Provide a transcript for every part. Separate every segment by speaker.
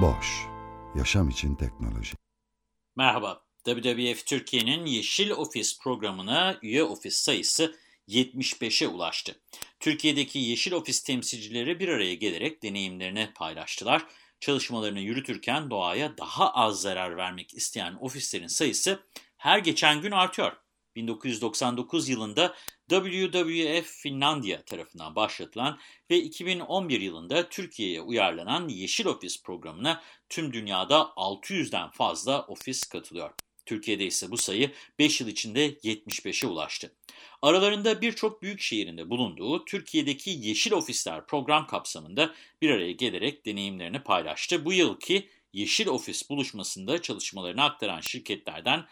Speaker 1: Boş, yaşam için teknoloji.
Speaker 2: Merhaba, WWF Türkiye'nin Yeşil Ofis programına üye ofis sayısı 75'e ulaştı. Türkiye'deki Yeşil Ofis temsilcileri bir araya gelerek deneyimlerini paylaştılar. Çalışmalarını yürütürken doğaya daha az zarar vermek isteyen ofislerin sayısı her geçen gün artıyor. 1999 yılında WWF Finlandiya tarafından başlatılan ve 2011 yılında Türkiye'ye uyarlanan Yeşil Ofis programına tüm dünyada 600'den fazla ofis katılıyor. Türkiye'de ise bu sayı 5 yıl içinde 75'e ulaştı. Aralarında birçok büyük şehrinde bulunduğu Türkiye'deki Yeşil Ofisler program kapsamında bir araya gelerek deneyimlerini paylaştı. Bu yılki Yeşil Ofis buluşmasında çalışmalarını aktaran şirketlerden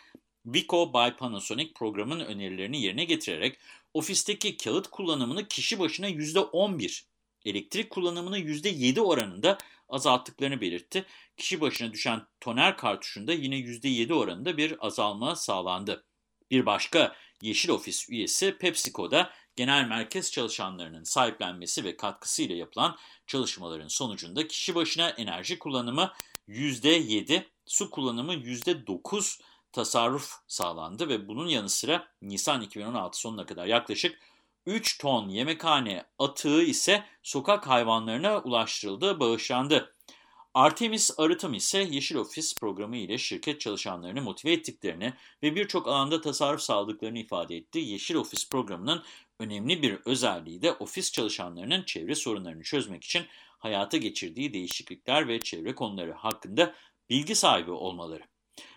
Speaker 2: Vico by Panasonic programın önerilerini yerine getirerek ofisteki kağıt kullanımını kişi başına %11, elektrik kullanımını %7 oranında azalttıklarını belirtti. Kişi başına düşen toner kartuşunda yine %7 oranında bir azalma sağlandı. Bir başka Yeşil Ofis üyesi PepsiCo'da genel merkez çalışanlarının sahiplenmesi ve katkısıyla yapılan çalışmaların sonucunda kişi başına enerji kullanımı %7, su kullanımı %9 tasarruf sağlandı ve bunun yanı sıra Nisan 2016 sonuna kadar yaklaşık 3 ton yemekhane atığı ise sokak hayvanlarına ulaştırıldı, bağışlandı. Artemis Arıtım ise Yeşil Ofis programı ile şirket çalışanlarını motive ettiklerini ve birçok alanda tasarruf sağladıklarını ifade etti. Yeşil Ofis programının önemli bir özelliği de ofis çalışanlarının çevre sorunlarını çözmek için hayata geçirdiği değişiklikler ve çevre konuları hakkında bilgi sahibi olmaları.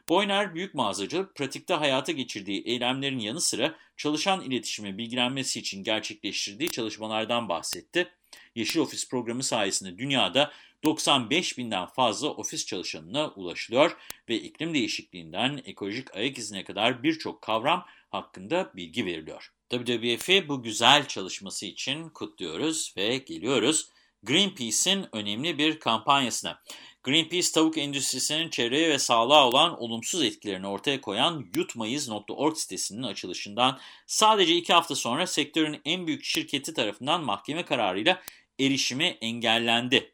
Speaker 2: Boyner büyük mağazacı pratikte hayata geçirdiği eylemlerin yanı sıra çalışan iletişimi bilgilenmesi için gerçekleştirdiği çalışmalardan bahsetti. Yeşil Ofis programı sayesinde dünyada 95 binden fazla ofis çalışanına ulaşılıyor ve iklim değişikliğinden ekolojik ayak izine kadar birçok kavram hakkında bilgi veriliyor. WWF'i bu güzel çalışması için kutluyoruz ve geliyoruz Greenpeace'in önemli bir kampanyasına. Greenpeace tavuk endüstrisinin çevreye ve sağlığa olan olumsuz etkilerini ortaya koyan yutmayız.org sitesinin açılışından sadece iki hafta sonra sektörün en büyük şirketi tarafından mahkeme kararıyla erişimi engellendi.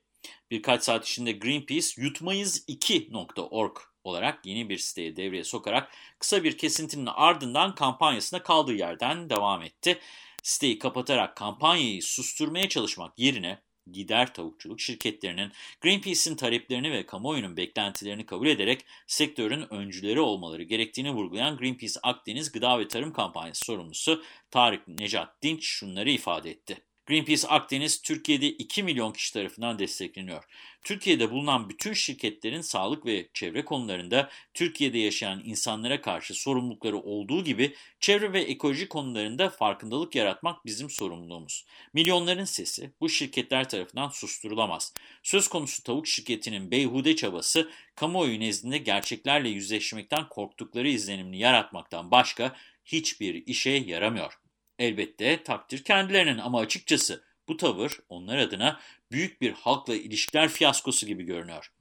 Speaker 2: Birkaç saat içinde Greenpeace yutmayız2.org olarak yeni bir siteye devreye sokarak kısa bir kesintinin ardından kampanyasına kaldığı yerden devam etti. Siteyi kapatarak kampanyayı susturmaya çalışmak yerine gider tavukçuluk şirketlerinin Greenpeace'in taleplerini ve kamuoyunun beklentilerini kabul ederek sektörün öncüleri olmaları gerektiğini vurgulayan Greenpeace Akdeniz Gıda ve Tarım Kampanyası sorumlusu Tarık Necat Dinç şunları ifade etti. Greenpeace Akdeniz Türkiye'de 2 milyon kişi tarafından destekleniyor. Türkiye'de bulunan bütün şirketlerin sağlık ve çevre konularında Türkiye'de yaşayan insanlara karşı sorumlulukları olduğu gibi çevre ve ekoloji konularında farkındalık yaratmak bizim sorumluluğumuz. Milyonların sesi bu şirketler tarafından susturulamaz. Söz konusu tavuk şirketinin beyhude çabası kamuoyu nezdinde gerçeklerle yüzleşmekten korktukları izlenimini yaratmaktan başka hiçbir işe yaramıyor. Elbette takdir kendilerinin ama açıkçası bu tavır onlar adına büyük bir halkla ilişkiler fiyaskosu gibi görünüyor.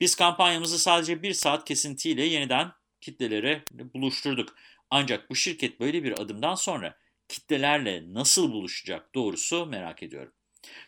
Speaker 2: Biz kampanyamızı sadece bir saat kesintiyle yeniden kitlelere buluşturduk. Ancak bu şirket böyle bir adımdan sonra kitlelerle nasıl buluşacak doğrusu merak ediyorum.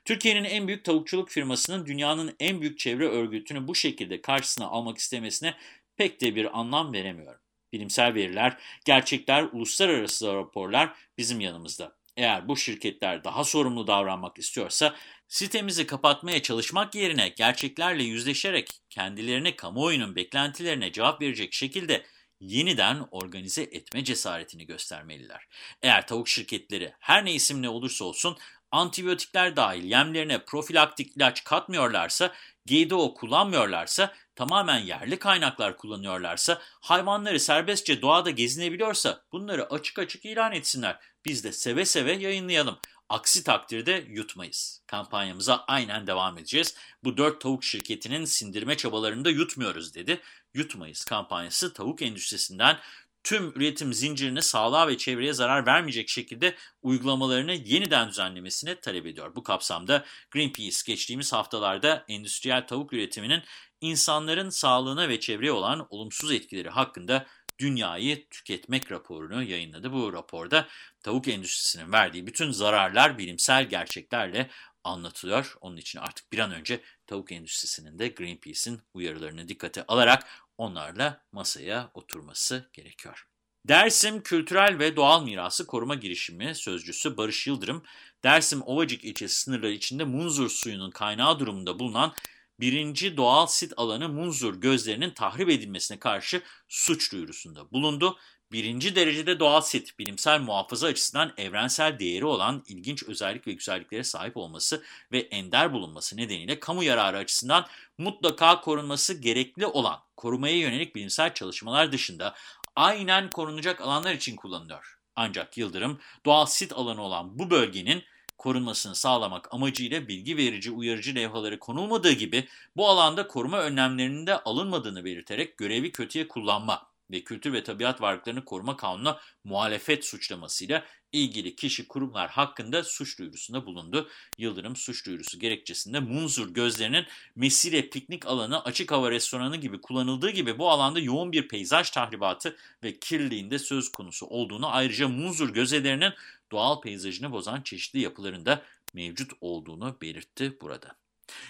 Speaker 2: Türkiye'nin en büyük tavukçuluk firmasının dünyanın en büyük çevre örgütünü bu şekilde karşısına almak istemesine pek de bir anlam veremiyorum. Bilimsel veriler, gerçekler, uluslararası raporlar bizim yanımızda. Eğer bu şirketler daha sorumlu davranmak istiyorsa sitemizi kapatmaya çalışmak yerine gerçeklerle yüzleşerek kendilerine kamuoyunun beklentilerine cevap verecek şekilde yeniden organize etme cesaretini göstermeliler. Eğer tavuk şirketleri her ne isimle olursa olsun antibiyotikler dahil yemlerine profilaktik ilaç katmıyorlarsa, GDO kullanmıyorlarsa, tamamen yerli kaynaklar kullanıyorlarsa, hayvanları serbestçe doğada gezinebiliyorsa bunları açık açık ilan etsinler. Biz de seve seve yayınlayalım. Aksi takdirde yutmayız. Kampanyamıza aynen devam edeceğiz. Bu dört tavuk şirketinin sindirme çabalarında yutmuyoruz dedi. Yutmayız kampanyası tavuk endüstrisinden tüm üretim zincirini sağlığa ve çevreye zarar vermeyecek şekilde uygulamalarını yeniden düzenlemesini talep ediyor. Bu kapsamda Greenpeace geçtiğimiz haftalarda endüstriyel tavuk üretiminin insanların sağlığına ve çevreye olan olumsuz etkileri hakkında dünyayı tüketmek raporunu yayınladı. Bu raporda tavuk endüstrisinin verdiği bütün zararlar bilimsel gerçeklerle anlatılıyor. Onun için artık bir an önce tavuk endüstrisinin de Greenpeace'in uyarılarını dikkate alarak onlarla masaya oturması gerekiyor. Dersim Kültürel ve Doğal Mirası Koruma Girişimi Sözcüsü Barış Yıldırım, Dersim Ovacık ilçesi sınırları içinde Munzur suyunun kaynağı durumunda bulunan birinci doğal sit alanı Munzur gözlerinin tahrip edilmesine karşı suç duyurusunda bulundu. Birinci derecede doğal sit, bilimsel muhafaza açısından evrensel değeri olan ilginç özellik ve güzelliklere sahip olması ve ender bulunması nedeniyle kamu yararı açısından mutlaka korunması gerekli olan korumaya yönelik bilimsel çalışmalar dışında aynen korunacak alanlar için kullanılıyor. Ancak Yıldırım doğal sit alanı olan bu bölgenin korunmasını sağlamak amacıyla bilgi verici uyarıcı levhaları konulmadığı gibi bu alanda koruma önlemlerinin de alınmadığını belirterek görevi kötüye kullanma ve Kültür ve Tabiat Varlıklarını Koruma Kanunu'na muhalefet suçlamasıyla ilgili kişi kurumlar hakkında suç duyurusunda bulundu. Yıldırım suç duyurusu gerekçesinde Munzur gözlerinin mesire piknik alanı, açık hava restoranı gibi kullanıldığı gibi bu alanda yoğun bir peyzaj tahribatı ve kirliliğinde söz konusu olduğunu ayrıca Munzur gözelerinin doğal peyzajını bozan çeşitli yapılarında mevcut olduğunu belirtti burada.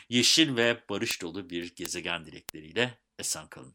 Speaker 2: Yeşil ve barış dolu bir gezegen dilekleriyle esen kalın.